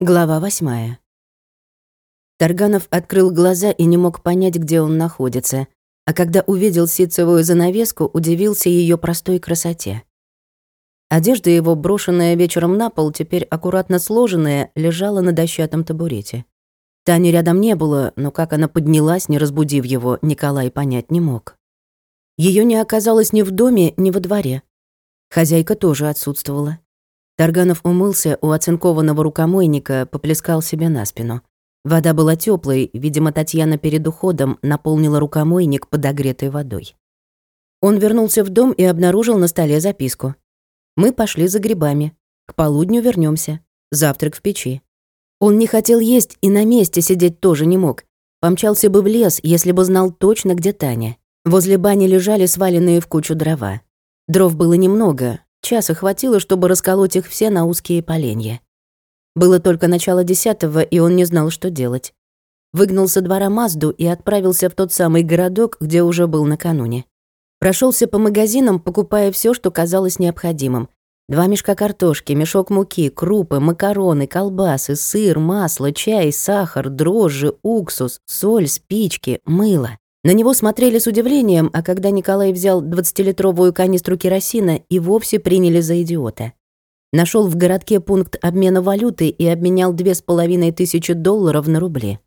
Глава восьмая. Тарганов открыл глаза и не мог понять, где он находится, а когда увидел ситцевую занавеску, удивился ее простой красоте. Одежда его, брошенная вечером на пол, теперь аккуратно сложенная, лежала на дощатом табурете. Тани рядом не было, но как она поднялась, не разбудив его, Николай понять не мог. Ее не оказалось ни в доме, ни во дворе. Хозяйка тоже отсутствовала. Тарганов умылся у оцинкованного рукомойника, поплескал себе на спину. Вода была теплой, видимо, Татьяна перед уходом наполнила рукомойник подогретой водой. Он вернулся в дом и обнаружил на столе записку. «Мы пошли за грибами. К полудню вернемся. Завтрак в печи». Он не хотел есть и на месте сидеть тоже не мог. Помчался бы в лес, если бы знал точно, где Таня. Возле бани лежали сваленные в кучу дрова. Дров было немного, Часа хватило, чтобы расколоть их все на узкие поленья. Было только начало десятого, и он не знал, что делать. Выгнал со двора Мазду и отправился в тот самый городок, где уже был накануне. Прошелся по магазинам, покупая все, что казалось необходимым. Два мешка картошки, мешок муки, крупы, макароны, колбасы, сыр, масло, чай, сахар, дрожжи, уксус, соль, спички, мыло. На него смотрели с удивлением, а когда Николай взял 20-литровую канистру керосина, и вовсе приняли за идиота. Нашел в городке пункт обмена валюты и обменял две с половиной тысячи долларов на рубли.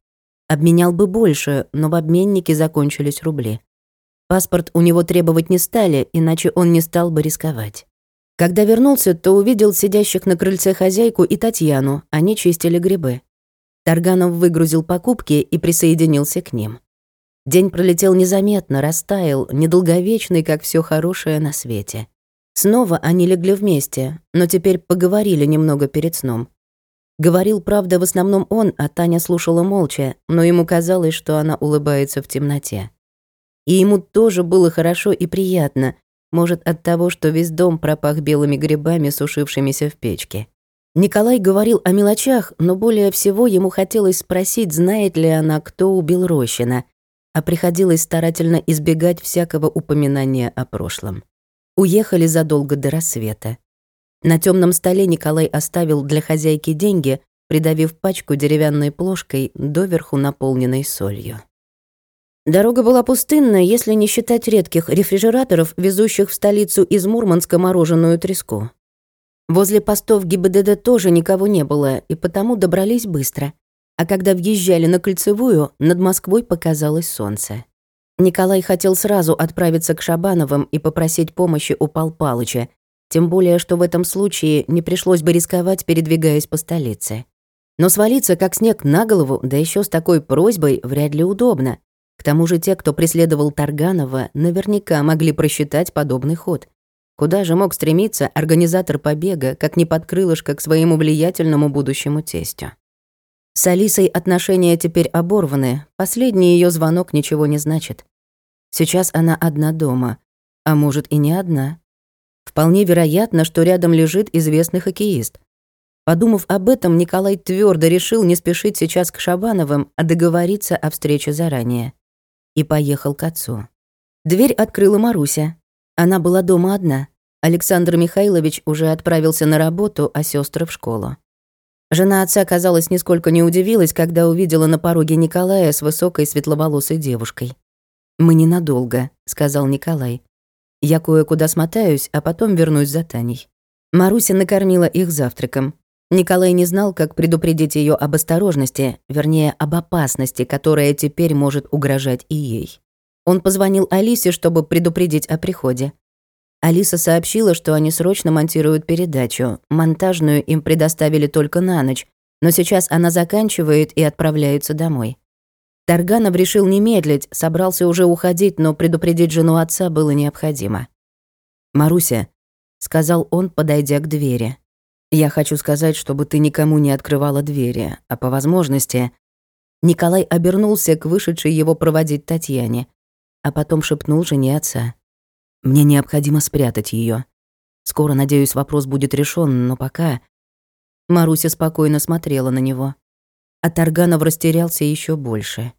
Обменял бы больше, но в обменнике закончились рубли. Паспорт у него требовать не стали, иначе он не стал бы рисковать. Когда вернулся, то увидел сидящих на крыльце хозяйку и Татьяну, они чистили грибы. Тарганов выгрузил покупки и присоединился к ним. День пролетел незаметно, растаял, недолговечный, как все хорошее на свете. Снова они легли вместе, но теперь поговорили немного перед сном. Говорил, правда, в основном он, а Таня слушала молча, но ему казалось, что она улыбается в темноте. И ему тоже было хорошо и приятно, может, от того, что весь дом пропах белыми грибами, сушившимися в печке. Николай говорил о мелочах, но более всего ему хотелось спросить, знает ли она, кто убил Рощина, а приходилось старательно избегать всякого упоминания о прошлом. Уехали задолго до рассвета. На темном столе Николай оставил для хозяйки деньги, придавив пачку деревянной плошкой, доверху наполненной солью. Дорога была пустынная, если не считать редких рефрижераторов, везущих в столицу из Мурманска мороженую треску. Возле постов ГИБДД тоже никого не было, и потому добрались быстро а когда въезжали на Кольцевую, над Москвой показалось солнце. Николай хотел сразу отправиться к Шабановым и попросить помощи у Пал Палыча, тем более, что в этом случае не пришлось бы рисковать, передвигаясь по столице. Но свалиться как снег на голову, да еще с такой просьбой, вряд ли удобно. К тому же те, кто преследовал Тарганова, наверняка могли просчитать подобный ход. Куда же мог стремиться организатор побега, как не под крылышко к своему влиятельному будущему тестю? С Алисой отношения теперь оборваны, последний ее звонок ничего не значит. Сейчас она одна дома, а может и не одна. Вполне вероятно, что рядом лежит известный хоккеист. Подумав об этом, Николай твердо решил не спешить сейчас к Шабановым, а договориться о встрече заранее. И поехал к отцу. Дверь открыла Маруся. Она была дома одна. Александр Михайлович уже отправился на работу, а сестры в школу. Жена отца, казалось, нисколько не удивилась, когда увидела на пороге Николая с высокой светловолосой девушкой. «Мы ненадолго», — сказал Николай. «Я кое-куда смотаюсь, а потом вернусь за Таней». Маруся накормила их завтраком. Николай не знал, как предупредить ее об осторожности, вернее, об опасности, которая теперь может угрожать и ей. Он позвонил Алисе, чтобы предупредить о приходе. Алиса сообщила, что они срочно монтируют передачу. Монтажную им предоставили только на ночь, но сейчас она заканчивает и отправляется домой. Тарганов решил не медлить, собрался уже уходить, но предупредить жену отца было необходимо. «Маруся», — сказал он, подойдя к двери, — «я хочу сказать, чтобы ты никому не открывала двери, а по возможности...» Николай обернулся к вышедшей его проводить Татьяне, а потом шепнул жене отца. Мне необходимо спрятать ее. Скоро, надеюсь, вопрос будет решен, но пока... Маруся спокойно смотрела на него. А Тарганов растерялся еще больше.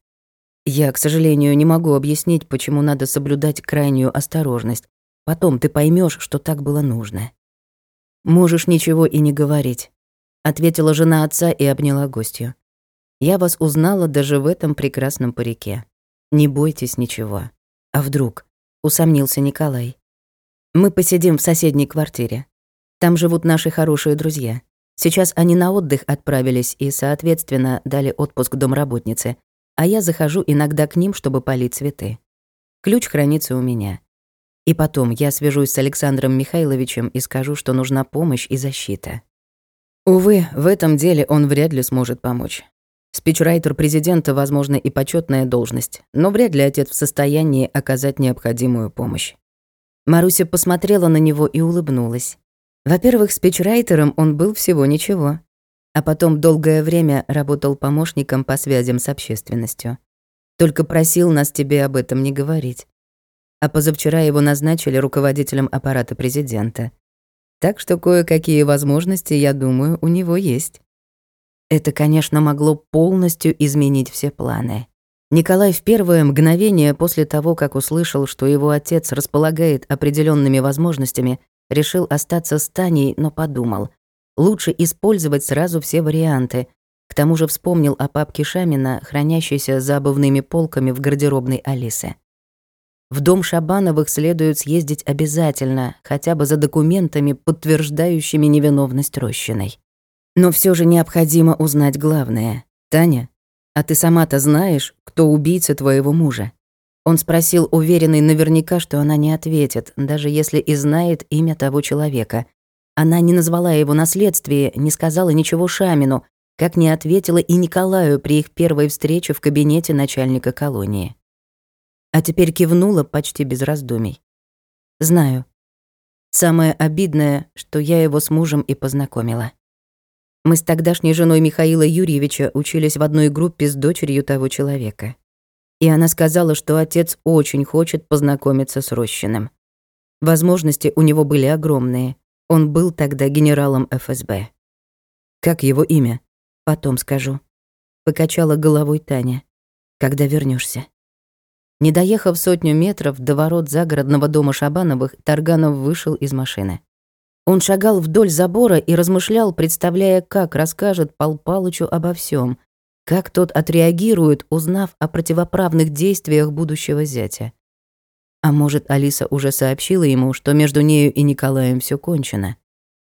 Я, к сожалению, не могу объяснить, почему надо соблюдать крайнюю осторожность. Потом ты поймешь, что так было нужно. Можешь ничего и не говорить. ответила жена отца и обняла гостью. Я вас узнала даже в этом прекрасном парике. Не бойтесь ничего. А вдруг? Усомнился Николай. Мы посидим в соседней квартире. Там живут наши хорошие друзья. Сейчас они на отдых отправились и, соответственно, дали отпуск домработнице, а я захожу иногда к ним, чтобы полить цветы. Ключ хранится у меня. И потом я свяжусь с Александром Михайловичем и скажу, что нужна помощь и защита. Увы, в этом деле он вряд ли сможет помочь. Спичрайтер президента, возможно, и почетная должность, но вряд ли отец в состоянии оказать необходимую помощь. Маруся посмотрела на него и улыбнулась. Во-первых, спичрайтером он был всего ничего, а потом долгое время работал помощником по связям с общественностью. Только просил нас тебе об этом не говорить. А позавчера его назначили руководителем аппарата президента. Так что кое-какие возможности, я думаю, у него есть. Это, конечно, могло полностью изменить все планы. Николай в первое мгновение после того, как услышал, что его отец располагает определенными возможностями, решил остаться с Таней, но подумал. Лучше использовать сразу все варианты. К тому же вспомнил о папке Шамина, хранящейся за обувными полками в гардеробной Алисы. В дом Шабановых следует съездить обязательно, хотя бы за документами, подтверждающими невиновность Рощиной. Но все же необходимо узнать главное. Таня, а ты сама-то знаешь, кто убийца твоего мужа? Он спросил, уверенный наверняка, что она не ответит, даже если и знает имя того человека. Она не назвала его наследствие, не сказала ничего Шамину, как не ответила и Николаю при их первой встрече в кабинете начальника колонии а теперь кивнула почти без раздумий. Знаю. Самое обидное, что я его с мужем и познакомила. Мы с тогдашней женой Михаила Юрьевича учились в одной группе с дочерью того человека. И она сказала, что отец очень хочет познакомиться с Рощиным. Возможности у него были огромные. Он был тогда генералом ФСБ. Как его имя? Потом скажу. Покачала головой Таня. Когда вернешься. Не доехав сотню метров до ворот загородного дома Шабановых, Тарганов вышел из машины. Он шагал вдоль забора и размышлял, представляя, как расскажет Пал Палычу обо всем, как тот отреагирует, узнав о противоправных действиях будущего зятя. А может, Алиса уже сообщила ему, что между нею и Николаем все кончено.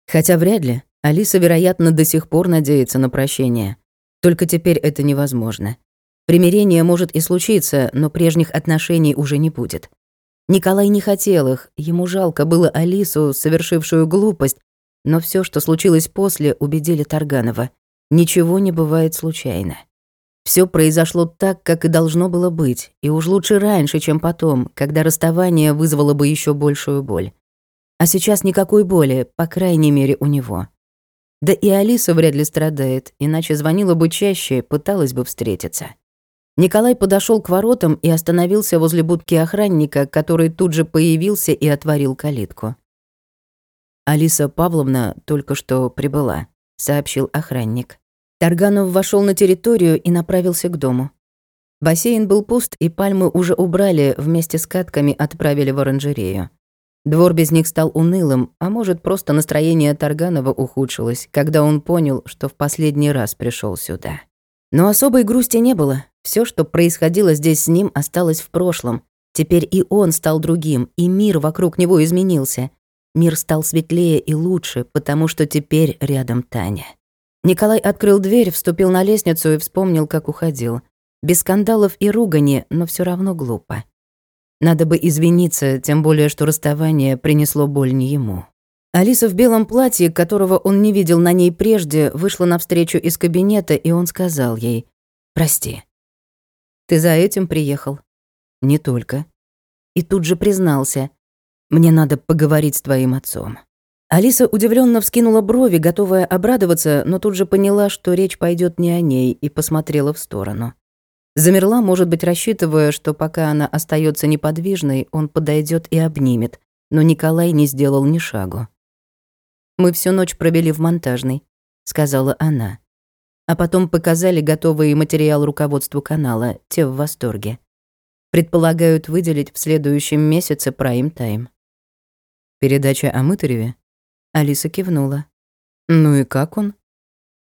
Хотя вряд ли. Алиса, вероятно, до сих пор надеется на прощение. Только теперь это невозможно. Примирение может и случиться, но прежних отношений уже не будет. Николай не хотел их, ему жалко было Алису, совершившую глупость, но все, что случилось после, убедили Тарганова. Ничего не бывает случайно. Все произошло так, как и должно было быть, и уж лучше раньше, чем потом, когда расставание вызвало бы еще большую боль. А сейчас никакой боли, по крайней мере, у него. Да и Алиса вряд ли страдает, иначе звонила бы чаще, пыталась бы встретиться. Николай подошел к воротам и остановился возле будки охранника, который тут же появился и отворил калитку. «Алиса Павловна только что прибыла», — сообщил охранник. Тарганов вошел на территорию и направился к дому. Бассейн был пуст, и пальмы уже убрали, вместе с катками отправили в оранжерею. Двор без них стал унылым, а может, просто настроение Тарганова ухудшилось, когда он понял, что в последний раз пришел сюда. Но особой грусти не было. Все, что происходило здесь с ним, осталось в прошлом. Теперь и он стал другим, и мир вокруг него изменился. Мир стал светлее и лучше, потому что теперь рядом Таня. Николай открыл дверь, вступил на лестницу и вспомнил, как уходил. Без скандалов и ругани, но все равно глупо. Надо бы извиниться, тем более, что расставание принесло боль не ему. Алиса в белом платье, которого он не видел на ней прежде, вышла навстречу из кабинета, и он сказал ей «Прости». Ты за этим приехал? Не только. И тут же признался. Мне надо поговорить с твоим отцом. Алиса удивленно вскинула брови, готовая обрадоваться, но тут же поняла, что речь пойдет не о ней, и посмотрела в сторону. Замерла, может быть, рассчитывая, что пока она остается неподвижной, он подойдет и обнимет, но Николай не сделал ни шагу. «Мы всю ночь провели в монтажной», — сказала она а потом показали готовый материал руководству канала, те в восторге. Предполагают выделить в следующем месяце прайм-тайм. Передача о Мытареве? Алиса кивнула. Ну и как он?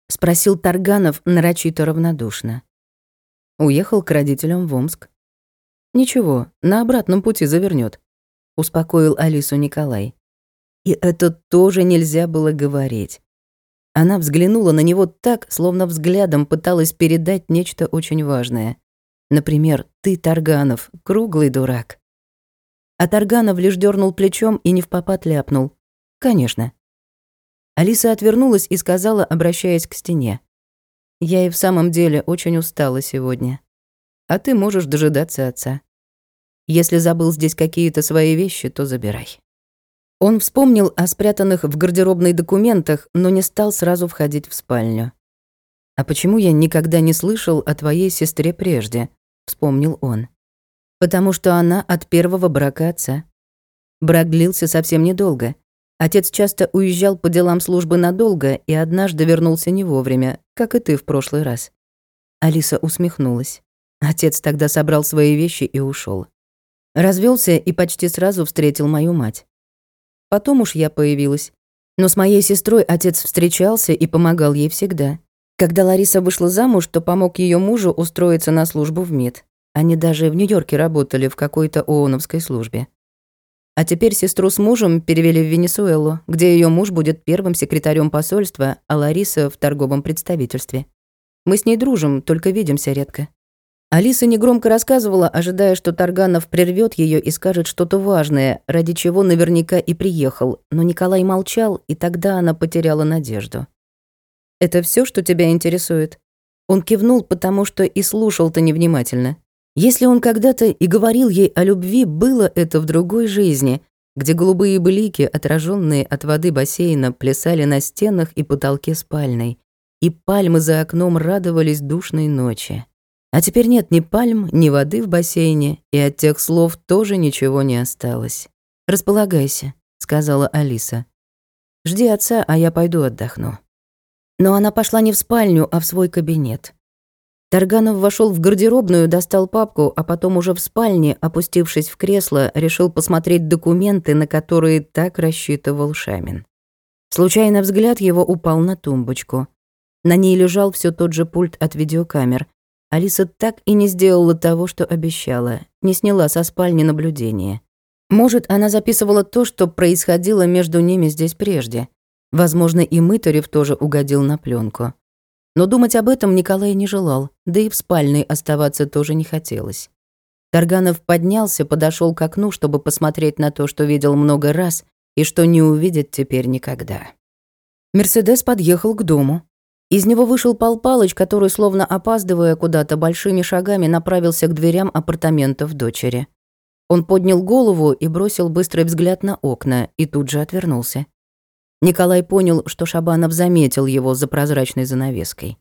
Спросил Тарганов нарочито равнодушно. Уехал к родителям в Омск. Ничего, на обратном пути завернет. Успокоил Алису Николай. И это тоже нельзя было говорить. Она взглянула на него так, словно взглядом пыталась передать нечто очень важное. Например, «Ты, Тарганов, круглый дурак». А Тарганов лишь дернул плечом и не в попад ляпнул. «Конечно». Алиса отвернулась и сказала, обращаясь к стене. «Я и в самом деле очень устала сегодня. А ты можешь дожидаться отца. Если забыл здесь какие-то свои вещи, то забирай». Он вспомнил о спрятанных в гардеробной документах, но не стал сразу входить в спальню. «А почему я никогда не слышал о твоей сестре прежде?» — вспомнил он. «Потому что она от первого брака отца. Брак длился совсем недолго. Отец часто уезжал по делам службы надолго и однажды вернулся не вовремя, как и ты в прошлый раз». Алиса усмехнулась. Отец тогда собрал свои вещи и ушел. Развелся и почти сразу встретил мою мать. Потом уж я появилась. Но с моей сестрой отец встречался и помогал ей всегда. Когда Лариса вышла замуж, то помог ее мужу устроиться на службу в МИД. Они даже в Нью-Йорке работали в какой-то ООНовской службе. А теперь сестру с мужем перевели в Венесуэлу, где ее муж будет первым секретарем посольства, а Лариса в торговом представительстве. Мы с ней дружим, только видимся редко. Алиса негромко рассказывала, ожидая, что Тарганов прервет ее и скажет что-то важное, ради чего наверняка и приехал, но Николай молчал, и тогда она потеряла надежду. Это все, что тебя интересует?» Он кивнул, потому что и слушал-то невнимательно. Если он когда-то и говорил ей о любви, было это в другой жизни, где голубые блики, отраженные от воды бассейна, плясали на стенах и потолке спальной, и пальмы за окном радовались душной ночи. А теперь нет ни пальм, ни воды в бассейне, и от тех слов тоже ничего не осталось. «Располагайся», — сказала Алиса. «Жди отца, а я пойду отдохну». Но она пошла не в спальню, а в свой кабинет. Тарганов вошел в гардеробную, достал папку, а потом уже в спальне, опустившись в кресло, решил посмотреть документы, на которые так рассчитывал Шамин. Случайно взгляд его упал на тумбочку. На ней лежал все тот же пульт от видеокамер. Алиса так и не сделала того, что обещала, не сняла со спальни наблюдение. Может, она записывала то, что происходило между ними здесь прежде. Возможно, и Мытарев тоже угодил на пленку. Но думать об этом Николай не желал, да и в спальной оставаться тоже не хотелось. Тарганов поднялся, подошел к окну, чтобы посмотреть на то, что видел много раз и что не увидит теперь никогда. Мерседес подъехал к дому. Из него вышел Пал Палыч, который, словно опаздывая куда-то, большими шагами направился к дверям апартаментов дочери. Он поднял голову и бросил быстрый взгляд на окна, и тут же отвернулся. Николай понял, что Шабанов заметил его за прозрачной занавеской.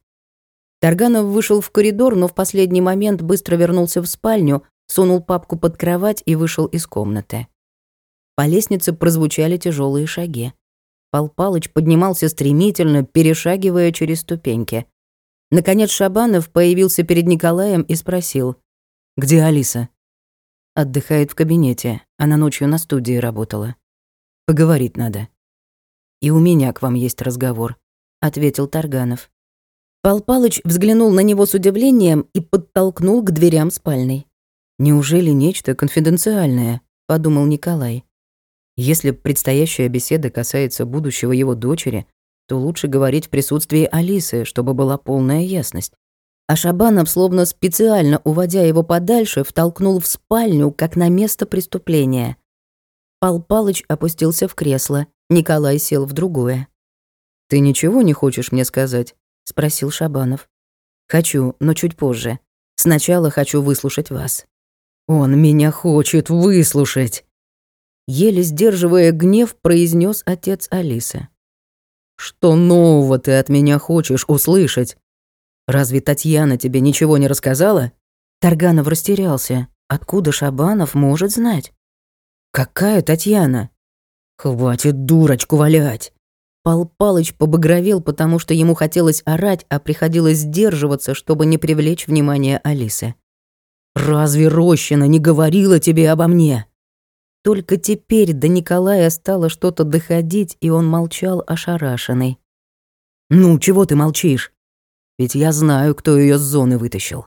Тарганов вышел в коридор, но в последний момент быстро вернулся в спальню, сунул папку под кровать и вышел из комнаты. По лестнице прозвучали тяжелые шаги. Пал Палыч поднимался стремительно, перешагивая через ступеньки. Наконец Шабанов появился перед Николаем и спросил. «Где Алиса?» «Отдыхает в кабинете. Она ночью на студии работала. Поговорить надо». «И у меня к вам есть разговор», — ответил Тарганов. Пал Палыч взглянул на него с удивлением и подтолкнул к дверям спальной. «Неужели нечто конфиденциальное?» — подумал Николай. «Если предстоящая беседа касается будущего его дочери, то лучше говорить в присутствии Алисы, чтобы была полная ясность. А Шабанов, словно специально уводя его подальше, втолкнул в спальню, как на место преступления. Пал Палыч опустился в кресло, Николай сел в другое. «Ты ничего не хочешь мне сказать?» — спросил Шабанов. «Хочу, но чуть позже. Сначала хочу выслушать вас». «Он меня хочет выслушать!» Еле сдерживая гнев, произнес отец Алисы. «Что нового ты от меня хочешь услышать? Разве Татьяна тебе ничего не рассказала?» Тарганов растерялся. Откуда Шабанов может знать? «Какая Татьяна?» «Хватит дурочку валять!» Пал Палыч побагровел, потому что ему хотелось орать, а приходилось сдерживаться, чтобы не привлечь внимание Алисы. «Разве Рощина не говорила тебе обо мне?» Только теперь до Николая стало что-то доходить, и он молчал ошарашенный. «Ну, чего ты молчишь? Ведь я знаю, кто ее с зоны вытащил.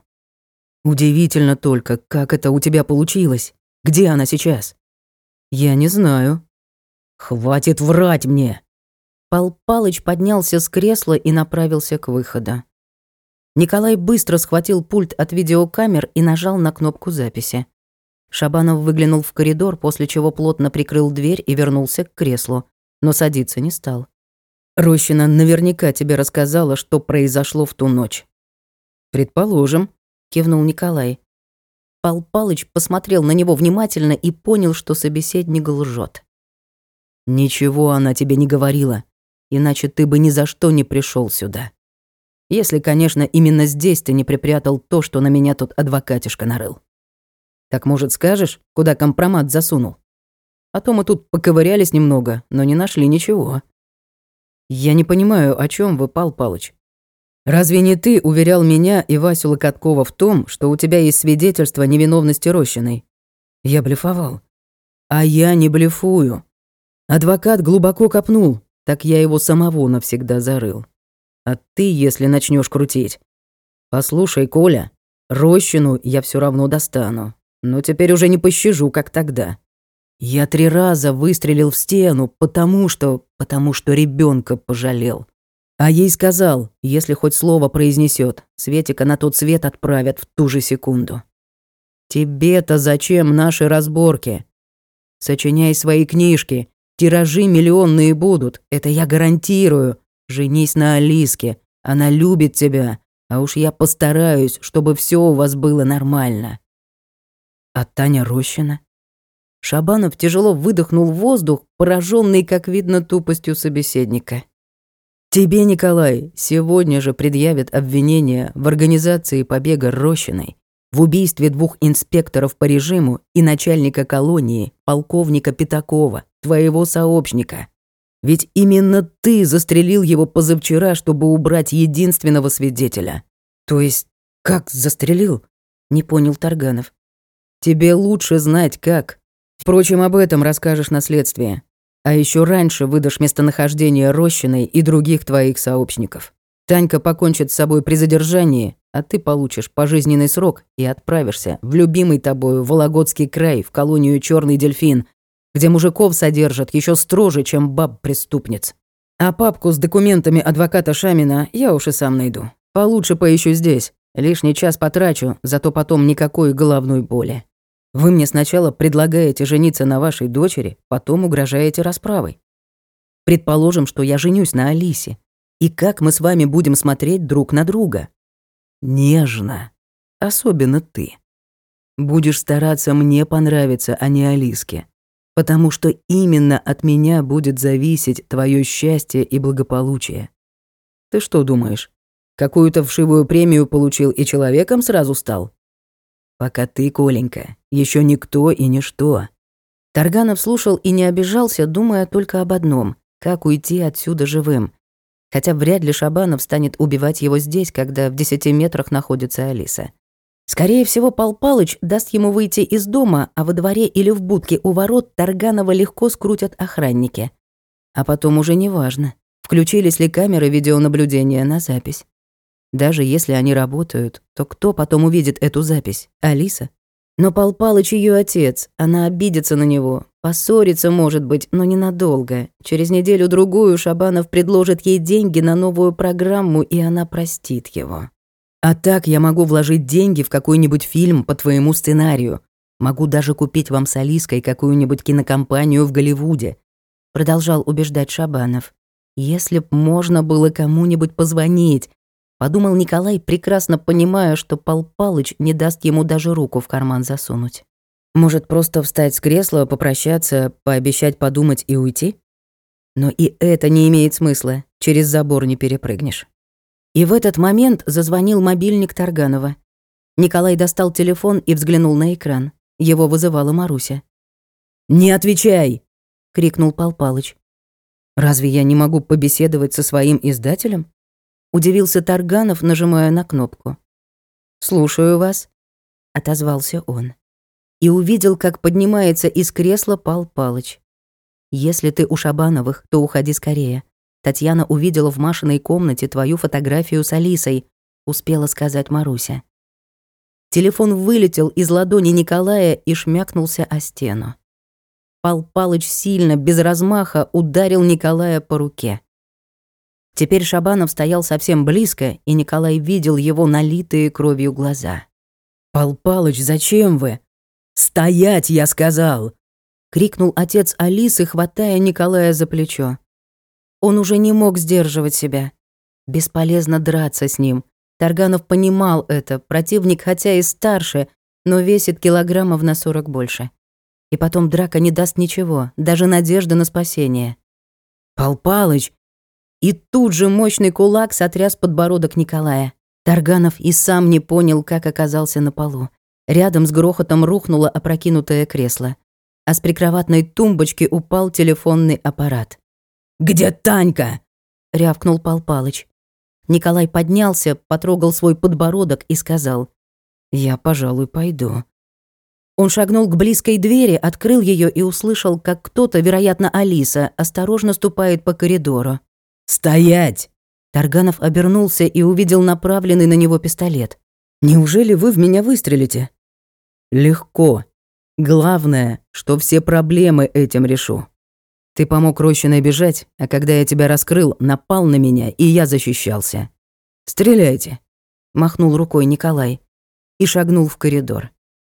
Удивительно только, как это у тебя получилось. Где она сейчас?» «Я не знаю». «Хватит врать мне!» Пал Палыч поднялся с кресла и направился к выходу. Николай быстро схватил пульт от видеокамер и нажал на кнопку записи. Шабанов выглянул в коридор, после чего плотно прикрыл дверь и вернулся к креслу, но садиться не стал. «Рощина наверняка тебе рассказала, что произошло в ту ночь». «Предположим», — кивнул Николай. Пал Палыч посмотрел на него внимательно и понял, что собеседник лжет. «Ничего она тебе не говорила, иначе ты бы ни за что не пришел сюда. Если, конечно, именно здесь ты не припрятал то, что на меня тут адвокатишка нарыл. Так, может, скажешь, куда компромат засунул? А то мы тут поковырялись немного, но не нашли ничего. Я не понимаю, о чем вы, Пал Палыч. Разве не ты уверял меня и Васю Локоткова в том, что у тебя есть свидетельство невиновности Рощиной? Я блефовал. А я не блефую. Адвокат глубоко копнул, так я его самого навсегда зарыл. А ты, если начнешь крутить. Послушай, Коля, Рощину я все равно достану. Но теперь уже не пощажу, как тогда. Я три раза выстрелил в стену, потому что... потому что ребенка пожалел. А ей сказал, если хоть слово произнесет, Светика на тот свет отправят в ту же секунду. Тебе-то зачем наши разборки? Сочиняй свои книжки, тиражи миллионные будут, это я гарантирую. Женись на Алиске, она любит тебя, а уж я постараюсь, чтобы все у вас было нормально. А Таня Рощина? Шабанов тяжело выдохнул воздух, пораженный, как видно, тупостью собеседника. Тебе, Николай, сегодня же предъявят обвинение в организации побега Рощиной, в убийстве двух инспекторов по режиму и начальника колонии, полковника Пятакова, твоего сообщника. Ведь именно ты застрелил его позавчера, чтобы убрать единственного свидетеля. То есть, как застрелил? Не понял Тарганов. Тебе лучше знать, как. Впрочем, об этом расскажешь на следствии. А еще раньше выдашь местонахождение Рощиной и других твоих сообщников. Танька покончит с собой при задержании, а ты получишь пожизненный срок и отправишься в любимый тобою Вологодский край, в колонию Черный дельфин, где мужиков содержат еще строже, чем баб-преступниц. А папку с документами адвоката Шамина я уж и сам найду. Получше поищу здесь. Лишний час потрачу, зато потом никакой головной боли. Вы мне сначала предлагаете жениться на вашей дочери, потом угрожаете расправой. Предположим, что я женюсь на Алисе. И как мы с вами будем смотреть друг на друга? Нежно. Особенно ты. Будешь стараться мне понравиться, а не Алиске потому что именно от меня будет зависеть твое счастье и благополучие. Ты что думаешь, какую-то вшивую премию получил и человеком сразу стал? Пока ты, Коленька, еще никто и ничто. Тарганов слушал и не обижался, думая только об одном — как уйти отсюда живым. Хотя вряд ли Шабанов станет убивать его здесь, когда в десяти метрах находится Алиса. Скорее всего, Пал Палыч даст ему выйти из дома, а во дворе или в будке у ворот Тарганова легко скрутят охранники. А потом уже неважно, включились ли камеры видеонаблюдения на запись. Даже если они работают, то кто потом увидит эту запись? Алиса? Но Пал Палыч ее отец, она обидится на него, поссорится, может быть, но ненадолго. Через неделю-другую Шабанов предложит ей деньги на новую программу, и она простит его. А так я могу вложить деньги в какой-нибудь фильм по твоему сценарию. Могу даже купить вам с Алиской какую-нибудь кинокомпанию в Голливуде. Продолжал убеждать Шабанов. Если б можно было кому-нибудь позвонить. Подумал Николай, прекрасно понимая, что Пал Палыч не даст ему даже руку в карман засунуть. Может, просто встать с кресла, попрощаться, пообещать подумать и уйти? Но и это не имеет смысла, через забор не перепрыгнешь. И в этот момент зазвонил мобильник Тарганова. Николай достал телефон и взглянул на экран. Его вызывала Маруся. «Не отвечай!» — крикнул Пал Палыч. «Разве я не могу побеседовать со своим издателем?» Удивился Тарганов, нажимая на кнопку. «Слушаю вас», — отозвался он. И увидел, как поднимается из кресла Пал Палыч. «Если ты у Шабановых, то уходи скорее. Татьяна увидела в Машиной комнате твою фотографию с Алисой, успела сказать Маруся. Телефон вылетел из ладони Николая и шмякнулся о стену. Пал Палыч сильно, без размаха, ударил Николая по руке. Теперь Шабанов стоял совсем близко, и Николай видел его налитые кровью глаза. «Пал Палыч, зачем вы?» «Стоять, я сказал!» — крикнул отец Алисы, хватая Николая за плечо. Он уже не мог сдерживать себя. Бесполезно драться с ним. Тарганов понимал это, противник хотя и старше, но весит килограммов на сорок больше. И потом драка не даст ничего, даже надежды на спасение. «Пал Палыч, и тут же мощный кулак сотряс подбородок Николая. Тарганов и сам не понял, как оказался на полу. Рядом с грохотом рухнуло опрокинутое кресло. А с прикроватной тумбочки упал телефонный аппарат. «Где Танька?» — рявкнул Пал Палыч. Николай поднялся, потрогал свой подбородок и сказал. «Я, пожалуй, пойду». Он шагнул к близкой двери, открыл ее и услышал, как кто-то, вероятно, Алиса, осторожно ступает по коридору. «Стоять!» Тарганов обернулся и увидел направленный на него пистолет. «Неужели вы в меня выстрелите?» «Легко. Главное, что все проблемы этим решу. Ты помог Рощиной бежать, а когда я тебя раскрыл, напал на меня, и я защищался. Стреляйте!» Махнул рукой Николай и шагнул в коридор.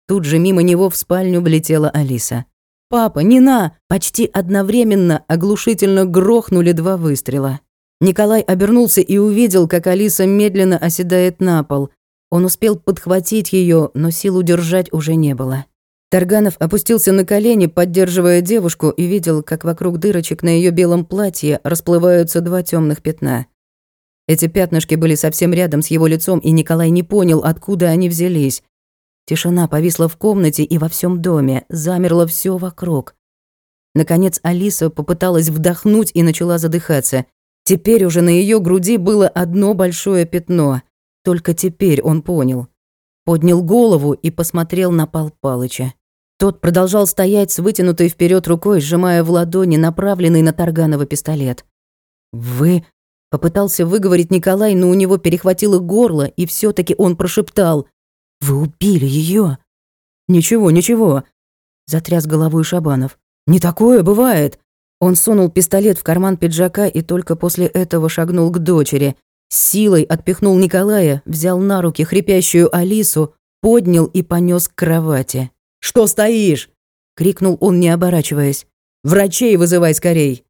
Тут же мимо него в спальню влетела Алиса. «Папа, не на!» Почти одновременно оглушительно грохнули два выстрела. Николай обернулся и увидел, как Алиса медленно оседает на пол. Он успел подхватить ее, но сил удержать уже не было. Тарганов опустился на колени, поддерживая девушку, и видел, как вокруг дырочек на ее белом платье расплываются два темных пятна. Эти пятнышки были совсем рядом с его лицом, и Николай не понял, откуда они взялись. Тишина повисла в комнате и во всем доме, замерло все вокруг. Наконец Алиса попыталась вдохнуть и начала задыхаться. Теперь уже на ее груди было одно большое пятно. Только теперь он понял. Поднял голову и посмотрел на Пал Палыча. Тот продолжал стоять с вытянутой вперед рукой, сжимая в ладони направленный на Тарганова пистолет. «Вы...» — попытался выговорить Николай, но у него перехватило горло, и все таки он прошептал. Вы убили ее. Ничего, ничего, затряс головой Шабанов. Не такое бывает. Он сунул пистолет в карман пиджака и только после этого шагнул к дочери. Силой отпихнул Николая, взял на руки хрипящую Алису, поднял и понес к кровати. «Что стоишь?» — крикнул он, не оборачиваясь. «Врачей вызывай скорей!»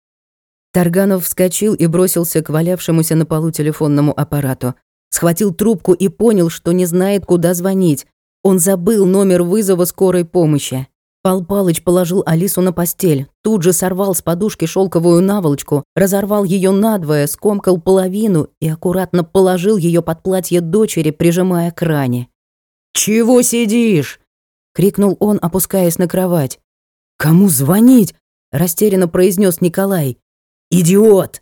Тарганов вскочил и бросился к валявшемуся на полу телефонному аппарату. Схватил трубку и понял, что не знает, куда звонить. Он забыл номер вызова скорой помощи. Пал Палыч положил Алису на постель, тут же сорвал с подушки шелковую наволочку, разорвал ее надвое, скомкал половину и аккуратно положил ее под платье дочери, прижимая к ране. «Чего сидишь?» — крикнул он, опускаясь на кровать. «Кому звонить?» — растерянно произнес Николай. «Идиот!»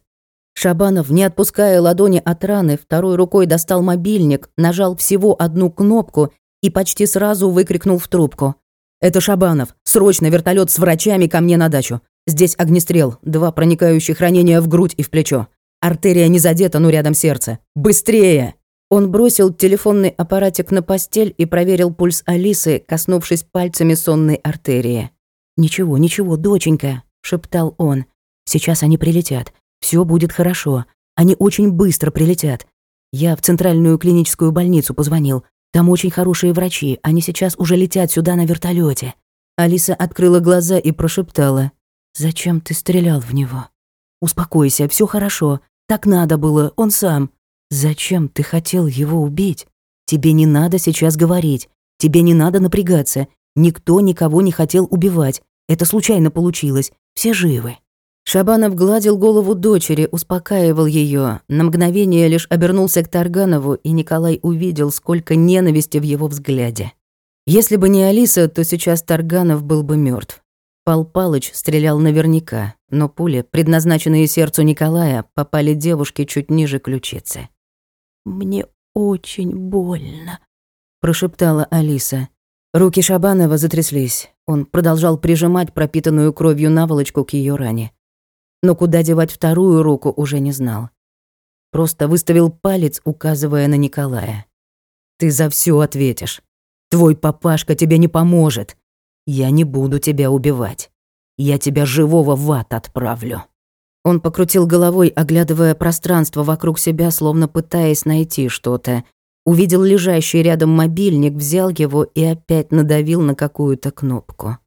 Шабанов, не отпуская ладони от раны, второй рукой достал мобильник, нажал всего одну кнопку и почти сразу выкрикнул в трубку. «Это Шабанов. Срочно вертолет с врачами ко мне на дачу. Здесь огнестрел, два проникающих ранения в грудь и в плечо. Артерия не задета, но рядом сердце. Быстрее!» Он бросил телефонный аппаратик на постель и проверил пульс Алисы, коснувшись пальцами сонной артерии. «Ничего, ничего, доченька», — шептал он. «Сейчас они прилетят. Все будет хорошо. Они очень быстро прилетят. Я в центральную клиническую больницу позвонил. Там очень хорошие врачи. Они сейчас уже летят сюда на вертолете. Алиса открыла глаза и прошептала. «Зачем ты стрелял в него? Успокойся, все хорошо. Так надо было, он сам. Зачем ты хотел его убить? Тебе не надо сейчас говорить. Тебе не надо напрягаться. Никто никого не хотел убивать. Это случайно получилось. Все живы». Шабанов гладил голову дочери, успокаивал ее. На мгновение лишь обернулся к Тарганову, и Николай увидел, сколько ненависти в его взгляде. Если бы не Алиса, то сейчас Тарганов был бы мертв. Пал Палыч стрелял наверняка, но пули, предназначенные сердцу Николая, попали девушке чуть ниже ключицы. «Мне очень больно», — прошептала Алиса. Руки Шабанова затряслись. Он продолжал прижимать пропитанную кровью наволочку к ее ране. Но куда девать вторую руку уже не знал. Просто выставил палец, указывая на Николая. «Ты за все ответишь. Твой папашка тебе не поможет. Я не буду тебя убивать. Я тебя живого в ад отправлю». Он покрутил головой, оглядывая пространство вокруг себя, словно пытаясь найти что-то. Увидел лежащий рядом мобильник, взял его и опять надавил на какую-то кнопку.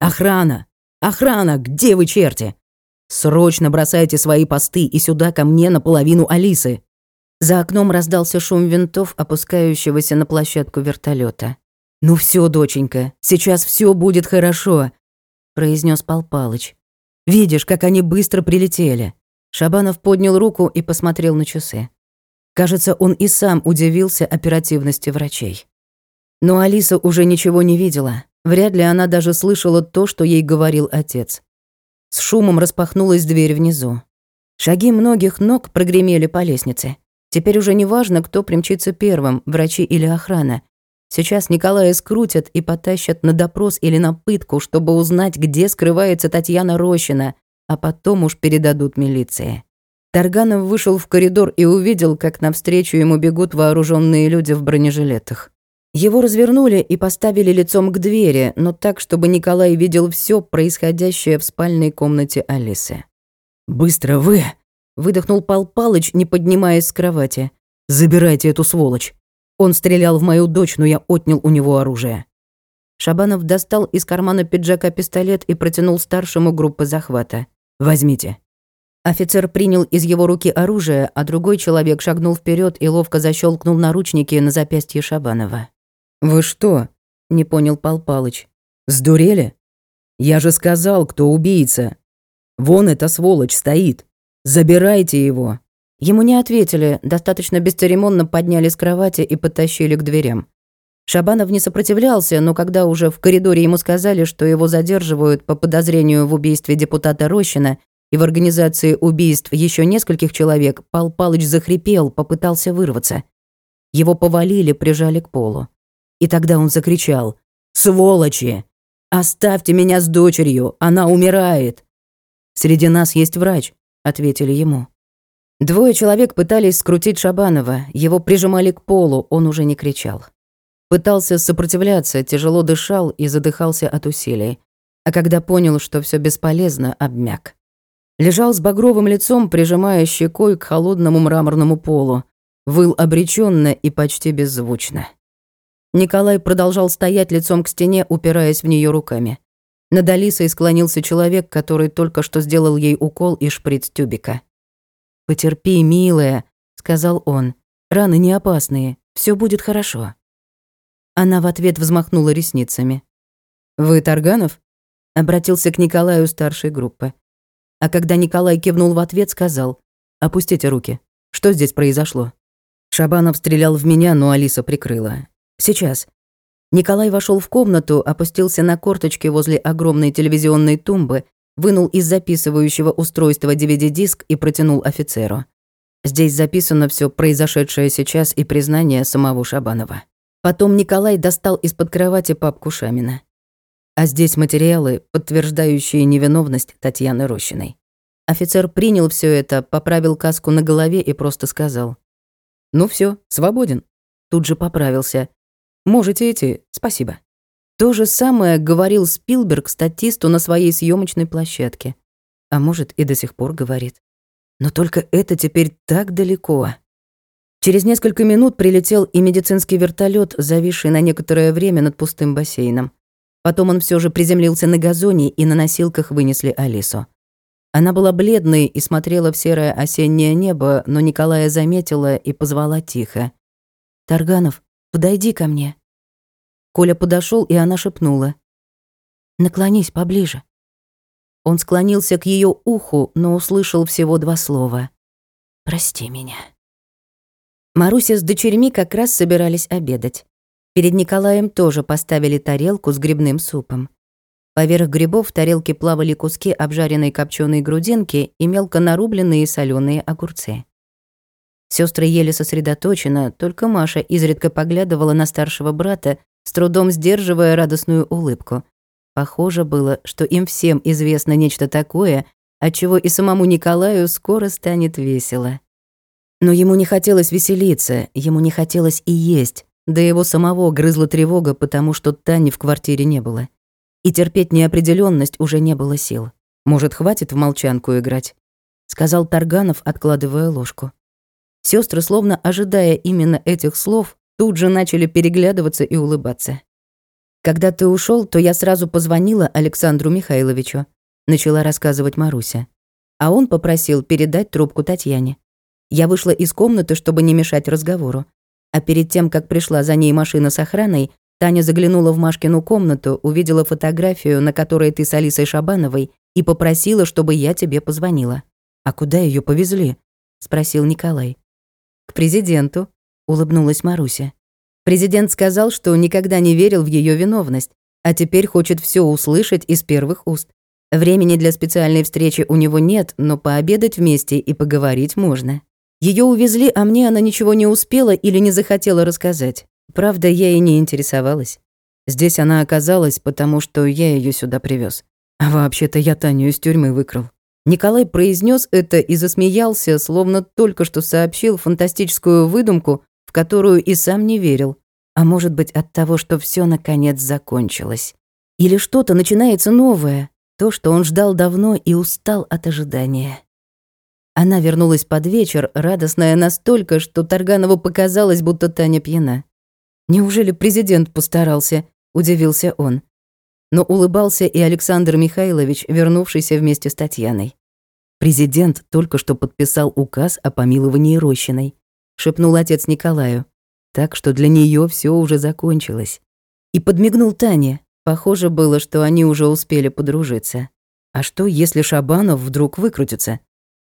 «Охрана! Охрана! Где вы, черти? Срочно бросайте свои посты и сюда ко мне наполовину Алисы!» За окном раздался шум винтов, опускающегося на площадку вертолета. «Ну все, доченька, сейчас все будет хорошо», — произнес Пал Палыч. Видишь, как они быстро прилетели». Шабанов поднял руку и посмотрел на часы. Кажется, он и сам удивился оперативности врачей. Но Алиса уже ничего не видела. Вряд ли она даже слышала то, что ей говорил отец. С шумом распахнулась дверь внизу. Шаги многих ног прогремели по лестнице. Теперь уже не важно, кто примчится первым, врачи или охрана. Сейчас Николая скрутят и потащат на допрос или на пытку, чтобы узнать, где скрывается Татьяна Рощина, а потом уж передадут милиции. Тарганов вышел в коридор и увидел, как навстречу ему бегут вооруженные люди в бронежилетах. Его развернули и поставили лицом к двери, но так, чтобы Николай видел все происходящее в спальной комнате Алисы. «Быстро вы!» — выдохнул Пал Палыч, не поднимаясь с кровати. «Забирайте эту сволочь!» Он стрелял в мою дочь, но я отнял у него оружие. Шабанов достал из кармана пиджака пистолет и протянул старшему группы захвата. «Возьмите». Офицер принял из его руки оружие, а другой человек шагнул вперед и ловко защелкнул наручники на запястье Шабанова. «Вы что?» — не понял Пал Палыч. «Сдурели? Я же сказал, кто убийца. Вон эта сволочь стоит. Забирайте его». Ему не ответили, достаточно бесцеремонно подняли с кровати и подтащили к дверям. Шабанов не сопротивлялся, но когда уже в коридоре ему сказали, что его задерживают по подозрению в убийстве депутата Рощина и в организации убийств еще нескольких человек, Пал Палыч захрипел, попытался вырваться. Его повалили, прижали к полу. И тогда он закричал «Сволочи! Оставьте меня с дочерью, она умирает!» «Среди нас есть врач», — ответили ему. Двое человек пытались скрутить Шабанова, его прижимали к полу, он уже не кричал. Пытался сопротивляться, тяжело дышал и задыхался от усилий. А когда понял, что все бесполезно, обмяк. Лежал с багровым лицом, прижимая щекой к холодному мраморному полу. Выл обреченно и почти беззвучно. Николай продолжал стоять лицом к стене, упираясь в нее руками. Над Алисой склонился человек, который только что сделал ей укол и шприц тюбика. «Потерпи, милая», — сказал он. «Раны не опасные, все будет хорошо». Она в ответ взмахнула ресницами. «Вы Тарганов?» — обратился к Николаю старшей группы. А когда Николай кивнул в ответ, сказал, «Опустите руки. Что здесь произошло?» Шабанов стрелял в меня, но Алиса прикрыла. «Сейчас». Николай вошел в комнату, опустился на корточки возле огромной телевизионной тумбы вынул из записывающего устройства DVD-диск и протянул офицеру. Здесь записано все произошедшее сейчас и признание самого Шабанова. Потом Николай достал из-под кровати папку Шамина. А здесь материалы, подтверждающие невиновность Татьяны Рощиной. Офицер принял все это, поправил каску на голове и просто сказал. «Ну все, свободен». Тут же поправился. «Можете идти, спасибо». То же самое говорил Спилберг статисту на своей съемочной площадке. А может, и до сих пор говорит. Но только это теперь так далеко. Через несколько минут прилетел и медицинский вертолет, зависший на некоторое время над пустым бассейном. Потом он все же приземлился на газоне, и на носилках вынесли Алису. Она была бледной и смотрела в серое осеннее небо, но Николая заметила и позвала тихо. «Тарганов, подойди ко мне». Коля подошел, и она шепнула. «Наклонись поближе». Он склонился к ее уху, но услышал всего два слова. «Прости меня». Маруся с дочерьми как раз собирались обедать. Перед Николаем тоже поставили тарелку с грибным супом. Поверх грибов в тарелке плавали куски обжаренной копченой грудинки и мелко нарубленные соленые огурцы. Сестры ели сосредоточенно, только Маша изредка поглядывала на старшего брата, с трудом сдерживая радостную улыбку. Похоже было, что им всем известно нечто такое, отчего и самому Николаю скоро станет весело. Но ему не хотелось веселиться, ему не хотелось и есть, да его самого грызла тревога, потому что Тани в квартире не было. И терпеть неопределенность уже не было сил. Может, хватит в молчанку играть? Сказал Тарганов, откладывая ложку. Сестры, словно ожидая именно этих слов, тут же начали переглядываться и улыбаться. «Когда ты ушел, то я сразу позвонила Александру Михайловичу», начала рассказывать Маруся. А он попросил передать трубку Татьяне. Я вышла из комнаты, чтобы не мешать разговору. А перед тем, как пришла за ней машина с охраной, Таня заглянула в Машкину комнату, увидела фотографию, на которой ты с Алисой Шабановой, и попросила, чтобы я тебе позвонила. «А куда ее повезли?» — спросил Николай. «К президенту», — улыбнулась Маруся. Президент сказал, что никогда не верил в ее виновность, а теперь хочет все услышать из первых уст. Времени для специальной встречи у него нет, но пообедать вместе и поговорить можно. Ее увезли, а мне она ничего не успела или не захотела рассказать. Правда, я и не интересовалась. Здесь она оказалась, потому что я ее сюда привез. А вообще-то я Таню из тюрьмы выкрал. Николай произнес это и засмеялся, словно только что сообщил фантастическую выдумку, в которую и сам не верил. А может быть, от того, что все наконец закончилось. Или что-то начинается новое, то, что он ждал давно и устал от ожидания. Она вернулась под вечер, радостная настолько, что Тарганову показалось, будто Таня пьяна. «Неужели президент постарался?» – удивился он. Но улыбался и Александр Михайлович, вернувшийся вместе с Татьяной. Президент только что подписал указ о помиловании Рощиной, шепнул отец Николаю. Так что для нее все уже закончилось. И подмигнул Тане. Похоже было, что они уже успели подружиться. А что, если Шабанов вдруг выкрутится?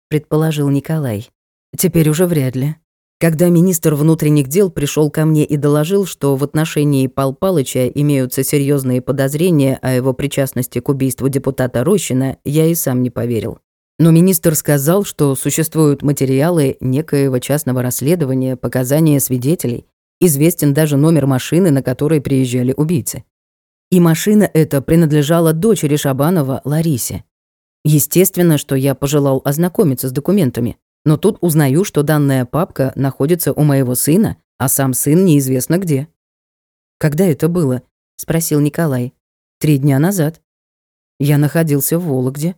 предположил Николай. Теперь уже вряд ли. Когда министр внутренних дел пришел ко мне и доложил, что в отношении Пал Палыча имеются серьезные подозрения о его причастности к убийству депутата Рощина, я и сам не поверил. Но министр сказал, что существуют материалы некоего частного расследования, показания свидетелей, известен даже номер машины, на которой приезжали убийцы. И машина эта принадлежала дочери Шабанова, Ларисе. Естественно, что я пожелал ознакомиться с документами, но тут узнаю, что данная папка находится у моего сына, а сам сын неизвестно где. «Когда это было?» — спросил Николай. «Три дня назад. Я находился в Вологде.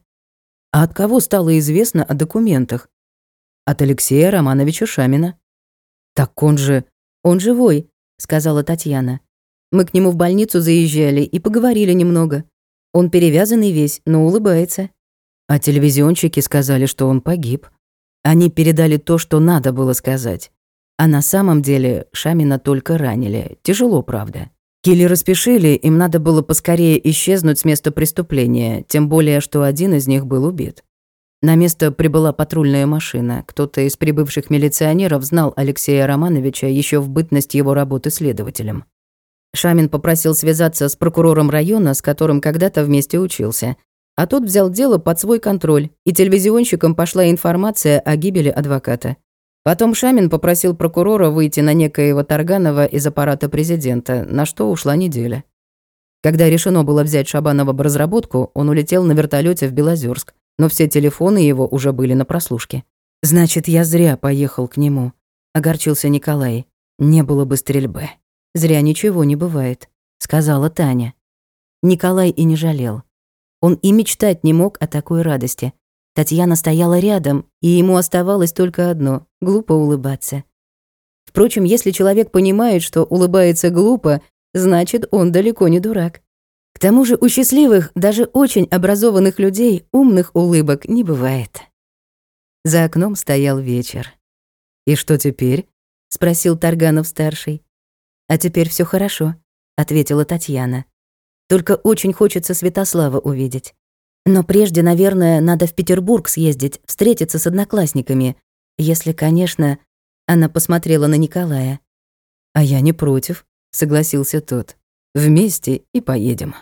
А от кого стало известно о документах? От Алексея Романовича Шамина. Так он же... Он живой, сказала Татьяна. Мы к нему в больницу заезжали и поговорили немного. Он перевязанный весь, но улыбается. А телевизионщики сказали, что он погиб. Они передали то, что надо было сказать. А на самом деле Шамина только ранили. Тяжело, правда. Киллеры спешили, им надо было поскорее исчезнуть с места преступления, тем более, что один из них был убит. На место прибыла патрульная машина. Кто-то из прибывших милиционеров знал Алексея Романовича еще в бытность его работы следователем. Шамин попросил связаться с прокурором района, с которым когда-то вместе учился. А тот взял дело под свой контроль, и телевизионщикам пошла информация о гибели адвоката. Потом Шамин попросил прокурора выйти на некоего Тарганова из аппарата президента, на что ушла неделя. Когда решено было взять Шабанова в разработку, он улетел на вертолете в Белозерск, но все телефоны его уже были на прослушке. «Значит, я зря поехал к нему», — огорчился Николай. «Не было бы стрельбы». «Зря ничего не бывает», — сказала Таня. Николай и не жалел. Он и мечтать не мог о такой радости, Татьяна стояла рядом, и ему оставалось только одно — глупо улыбаться. Впрочем, если человек понимает, что улыбается глупо, значит, он далеко не дурак. К тому же у счастливых, даже очень образованных людей умных улыбок не бывает. За окном стоял вечер. «И что теперь?» — спросил Тарганов-старший. «А теперь все хорошо», — ответила Татьяна. «Только очень хочется Святослава увидеть. Но прежде, наверное, надо в Петербург съездить, встретиться с одноклассниками. Если, конечно, она посмотрела на Николая. А я не против, согласился тот. Вместе и поедем.